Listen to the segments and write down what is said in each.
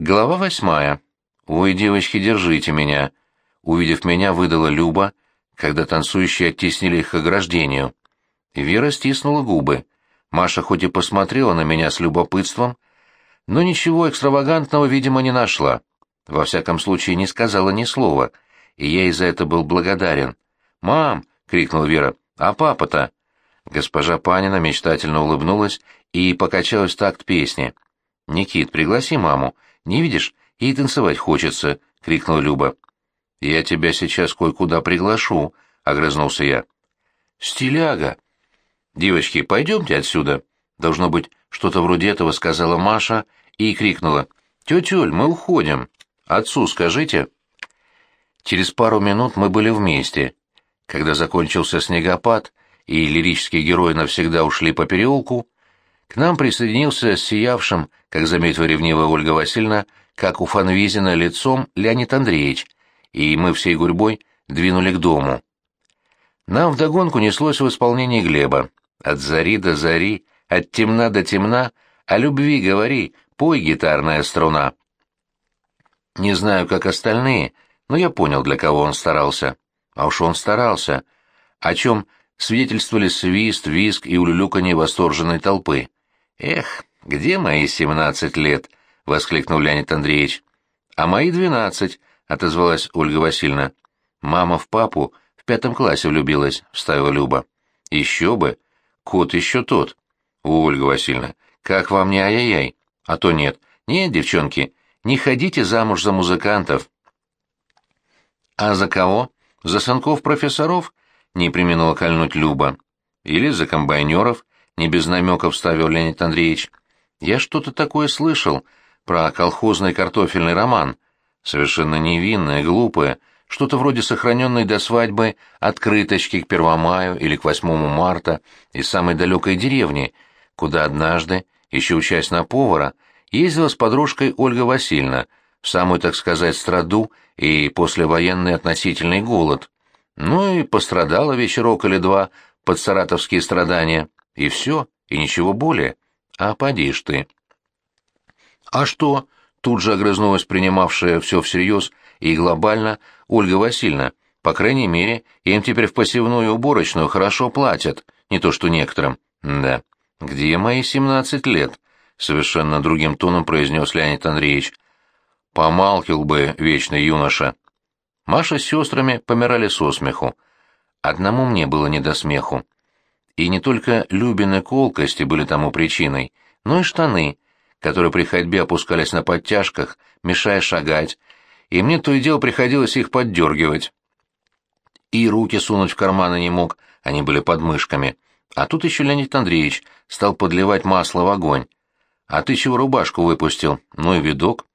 Глава восьмая. «Ой, девочки, держите меня!» Увидев меня, выдала Люба, когда танцующие оттеснили их к ограждению. Вера стиснула губы. Маша хоть и посмотрела на меня с любопытством, но ничего экстравагантного, видимо, не нашла. Во всяком случае, не сказала ни слова, и я и за это был благодарен. «Мам!» — крикнула Вера. «А папа-то?» Госпожа Панина мечтательно улыбнулась и покачалась такт песни. «Никит, пригласи маму. Не видишь, ей танцевать хочется», — крикнула Люба. «Я тебя сейчас кое-куда приглашу», — огрызнулся я. «Стиляга!» «Девочки, пойдемте отсюда!» Должно быть, что-то вроде этого сказала Маша и крикнула. «Тетюль, мы уходим! Отцу скажите!» Через пару минут мы были вместе. Когда закончился снегопад, и лирические герои навсегда ушли по переулку, к нам присоединился сиявшим, как заметила ревнивая Ольга Васильевна, как у Фанвизина лицом Леонид Андреевич, и мы всей гурьбой двинули к дому. Нам вдогонку неслось в исполнении Глеба. От зари до зари, от темна до темна, о любви говори, пой, гитарная струна. Не знаю, как остальные, но я понял, для кого он старался. А уж он старался. О чем свидетельствовали свист, визг и улюлюканье восторженной толпы. «Эх, где мои семнадцать лет?» — воскликнул Леонид Андреевич. «А мои двенадцать», — отозвалась Ольга Васильевна. «Мама в папу в пятом классе влюбилась», — вставила Люба. «Еще бы! Кот еще тот!» «Ольга Васильевна, как вам не ай-яй-яй? А то нет. Нет, девчонки, не ходите замуж за музыкантов». «А за кого? За сынков-профессоров?» — не применула кольнуть Люба. «Или за комбайнеров?» Не без намеков вставил Леонид Андреевич. Я что-то такое слышал про колхозный картофельный роман. Совершенно невинное, глупое, что-то вроде сохраненной до свадьбы открыточки к Первомаю или к 8 марта из самой далекой деревни, куда однажды, еще учась на повара, ездила с подружкой Ольга Васильевна в самую, так сказать, страду и послевоенный относительный голод. Ну и пострадала вечерок или два под саратовские страдания. И все, и ничего более. А поди ж ты. А что? Тут же огрызнулась принимавшая все всерьез и глобально Ольга Васильевна. По крайней мере, им теперь в посевную уборочную хорошо платят, не то что некоторым. Да. Где мои семнадцать лет? Совершенно другим тоном произнес Леонид Андреевич. Помалкивал бы вечный юноша. Маша с сестрами помирали со смеху. Одному мне было не до смеху. И не только Любины колкости были тому причиной, но и штаны, которые при ходьбе опускались на подтяжках, мешая шагать, и мне то и дело приходилось их поддергивать. И руки сунуть в карманы не мог, они были под мышками. А тут еще Леонид Андреевич стал подливать масло в огонь. «А ты чего рубашку выпустил? Ну и видок».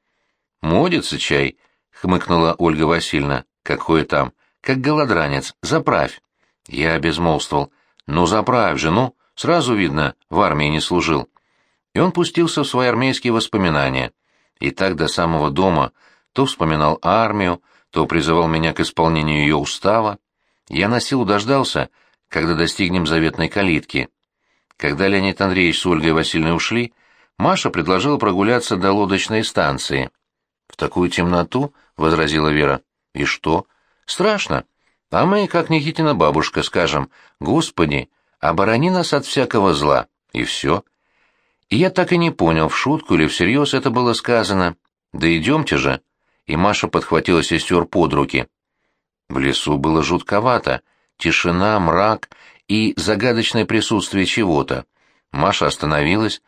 «Модится чай», — хмыкнула Ольга Васильевна. «Какой там? Как голодранец. Заправь». Я безмолвствовал. «Ну, заправь же, ну, сразу видно, в армии не служил». И он пустился в свои армейские воспоминания. И так до самого дома то вспоминал армию, то призывал меня к исполнению ее устава. Я на силу дождался, когда достигнем заветной калитки. Когда Леонид Андреевич с Ольгой Васильевной ушли, Маша предложила прогуляться до лодочной станции. «В такую темноту?» — возразила Вера. «И что? Страшно. А мы, как Никитина бабушка, скажем, «Господи, оборони нас от всякого зла», и все. И я так и не понял, в шутку или всерьез это было сказано. «Да идемте же». И Маша подхватила сестер под руки. В лесу было жутковато, тишина, мрак и загадочное присутствие чего-то. Маша остановилась,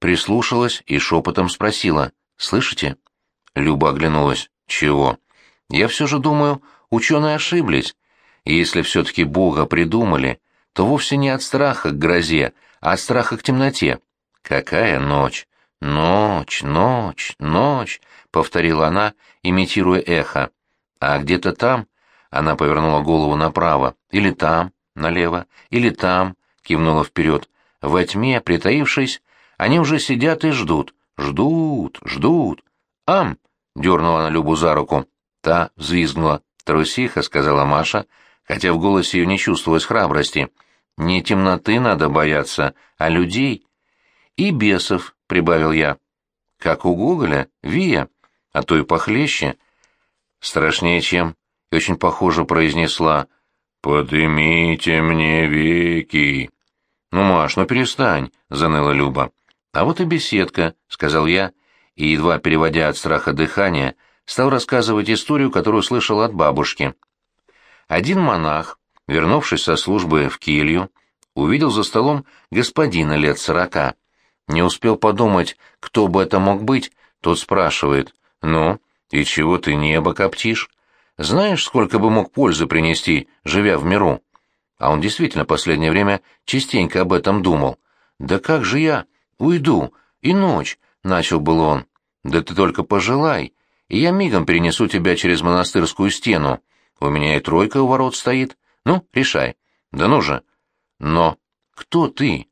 прислушалась и шепотом спросила «Слышите?» Люба оглянулась. «Чего?» «Я все же думаю, ученые ошиблись. И если все-таки Бога придумали, то вовсе не от страха к грозе, а от страха к темноте. Какая ночь! Ночь, ночь, ночь, повторила она, имитируя эхо. А где-то там, она повернула голову направо, или там, налево, или там, кивнула вперед. Во тьме, притаившись, они уже сидят и ждут, ждут, ждут. Ам! дернула она Любу за руку. Та взвизгнула. Трусиха, сказала Маша, — хотя в голосе ее не чувствовалось храбрости. «Не темноты надо бояться, а людей». «И бесов», — прибавил я. «Как у Гоголя, Вия. а то и похлеще. Страшнее чем, очень похоже произнесла «Подымите мне веки». «Ну, Маш, ну перестань», — заныла Люба. «А вот и беседка», — сказал я, и, едва переводя от страха дыхание, стал рассказывать историю, которую слышал от бабушки. Один монах, вернувшись со службы в келью, увидел за столом господина лет сорока. Не успел подумать, кто бы это мог быть, тот спрашивает, «Ну, и чего ты небо коптишь? Знаешь, сколько бы мог пользы принести, живя в миру?» А он действительно последнее время частенько об этом думал. «Да как же я? Уйду. И ночь!» — начал был он. «Да ты только пожелай, и я мигом перенесу тебя через монастырскую стену. У меня и тройка у ворот стоит. Ну, решай. Да ну же. Но кто ты?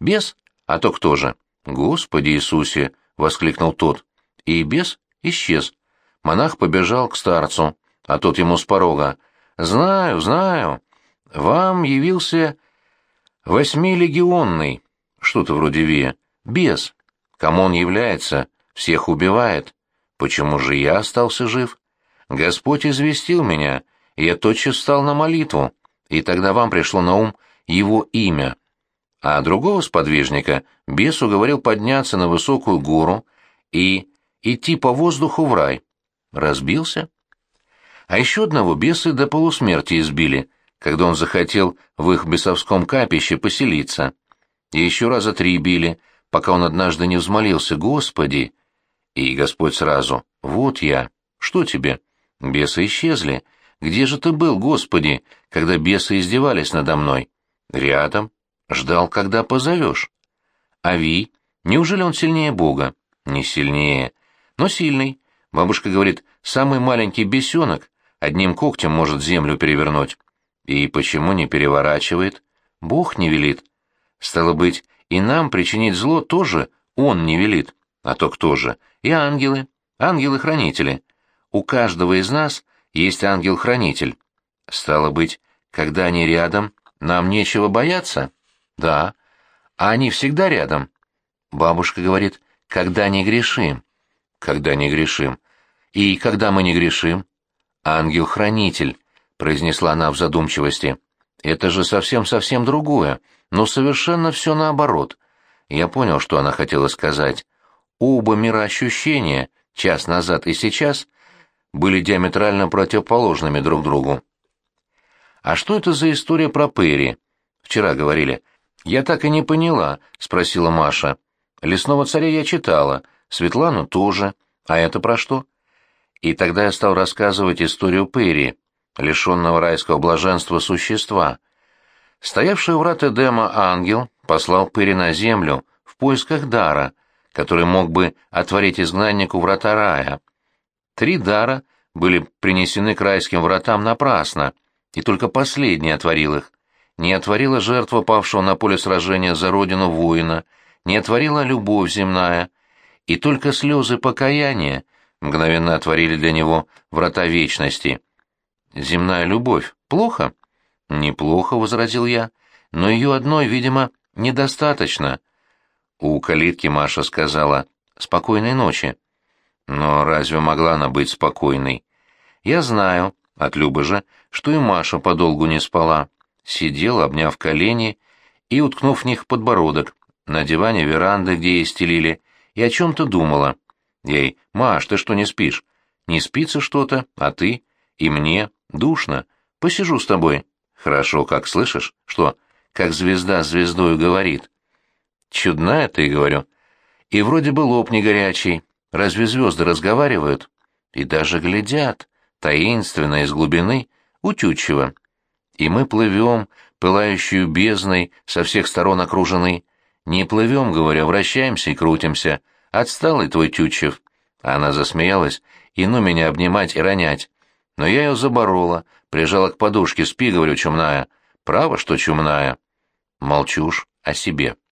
Бес? А то кто же? Господи Иисусе! — воскликнул тот. И бес исчез. Монах побежал к старцу, а тот ему с порога. «Знаю, знаю. Вам явился восьмилегионный, что-то вроде Вия, бес. Кому он является, всех убивает. Почему же я остался жив? Господь известил меня, и я тотчас встал на молитву, и тогда вам пришло на ум его имя. А другого сподвижника бес уговорил подняться на высокую гору и идти по воздуху в рай. Разбился? А еще одного бесы до полусмерти избили, когда он захотел в их бесовском капище поселиться. И еще раза три били, пока он однажды не взмолился «Господи!» И Господь сразу «Вот я! Что тебе?» Бесы исчезли. Где же ты был, Господи, когда бесы издевались надо мной? Рядом. Ждал, когда позовешь. Ави, неужели он сильнее Бога? Не сильнее, но сильный. Бабушка говорит, самый маленький бесенок одним когтем может землю перевернуть. И почему не переворачивает? Бог не велит. Стало быть, и нам причинить зло тоже он не велит. А то кто же? И ангелы. Ангелы-хранители. У каждого из нас есть ангел-хранитель. Стало быть, когда они рядом, нам нечего бояться? Да. А они всегда рядом? Бабушка говорит, когда не грешим. Когда не грешим. И когда мы не грешим? Ангел-хранитель, произнесла она в задумчивости. Это же совсем-совсем другое, но совершенно все наоборот. Я понял, что она хотела сказать. Оба мироощущения, час назад и сейчас, были диаметрально противоположными друг другу. «А что это за история про Перри?» «Вчера говорили». «Я так и не поняла», — спросила Маша. «Лесного царя я читала, Светлану тоже. А это про что?» И тогда я стал рассказывать историю Перри, лишенного райского блаженства существа. Стоявший у врат Эдема ангел послал Перри на землю в поисках дара, который мог бы отворить изгнаннику врата рая. Три дара были принесены к райским вратам напрасно, и только последний отворил их. Не отворила жертва павшего на поле сражения за родину воина, не отворила любовь земная, и только слезы покаяния мгновенно отворили для него врата вечности. Земная любовь плохо? Неплохо, — возразил я, — но ее одной, видимо, недостаточно. У калитки Маша сказала «Спокойной ночи». Но разве могла она быть спокойной? Я знаю, от Любы же, что и Маша подолгу не спала. Сидела, обняв колени и уткнув в них подбородок, на диване веранды, где ей стелили, и о чем-то думала. Ей, «Маш, ты что, не спишь? Не спится что-то, а ты? И мне? Душно. Посижу с тобой». «Хорошо, как слышишь? Что? Как звезда звездою говорит». «Чудная ты, — говорю. И вроде бы лоб не горячий, Разве звезды разговаривают? И даже глядят, таинственно из глубины, утючиво. И мы плывем, пылающую бездной, со всех сторон окружены. Не плывем, говоря, вращаемся и крутимся. Отсталый твой Тютчев. Она засмеялась, и ну меня обнимать и ронять. Но я ее заборола, прижала к подушке, спи, говорю, чумная. Право, что чумная. Молчушь о себе.